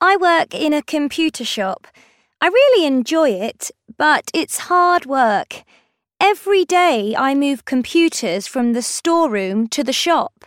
I work in a computer shop. I really enjoy it, but it's hard work. Every day I move computers from the storeroom to the shop.